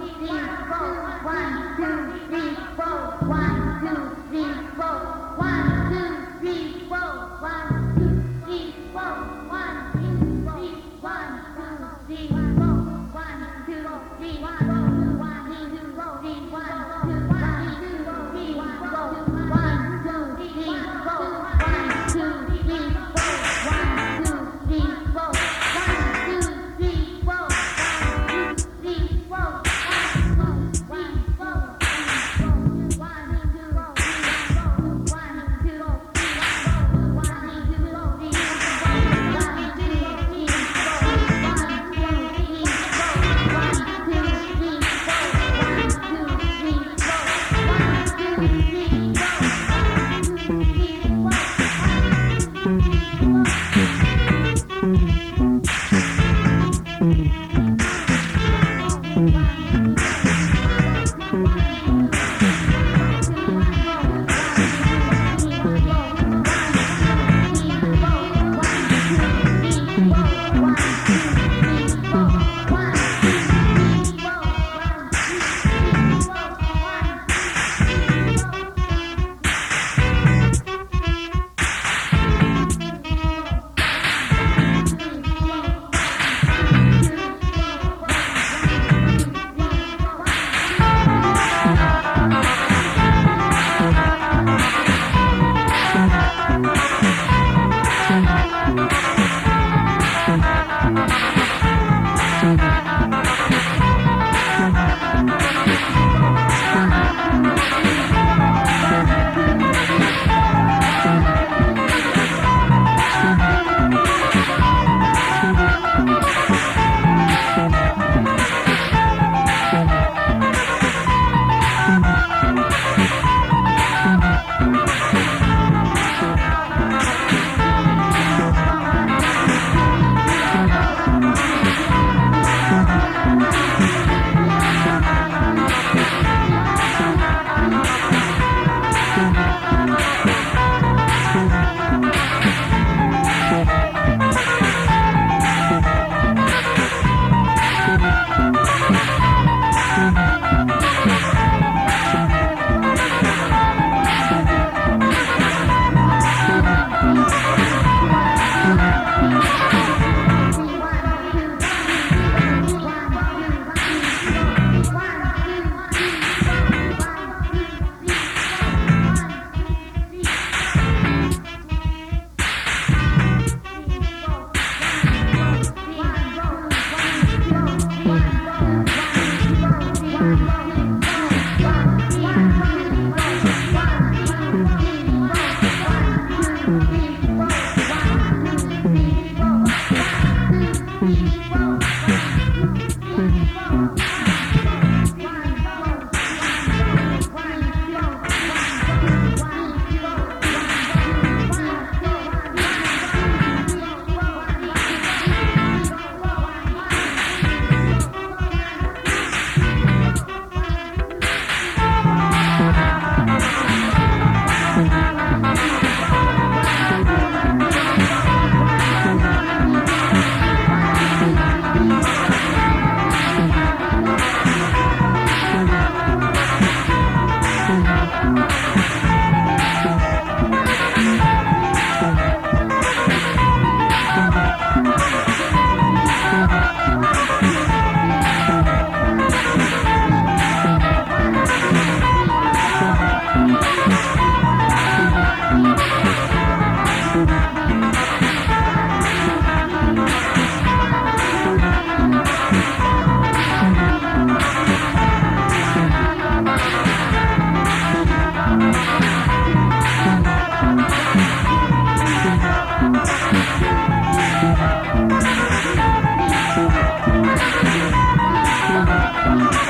One, two, three, four. One, two, three, four. One, Mm-hmm. Thank you.